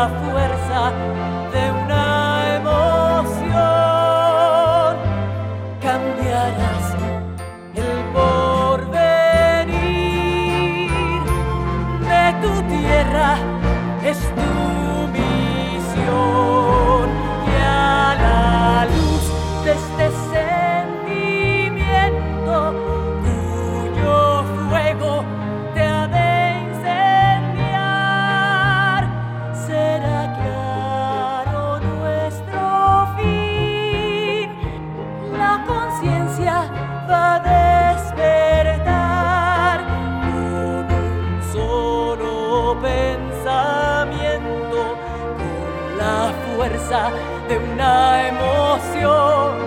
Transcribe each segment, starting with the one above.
enough pensamiento, con la fuerza de una emoción.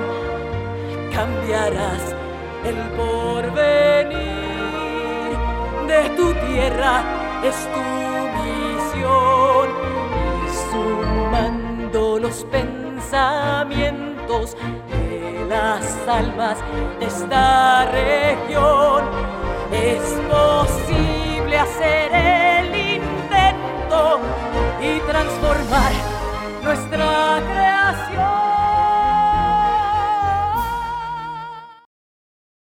Cambiarás el porvenir de tu tierra, es tu misión. Y sumando los pensamientos de las almas de esta región. Y transformar nuestra.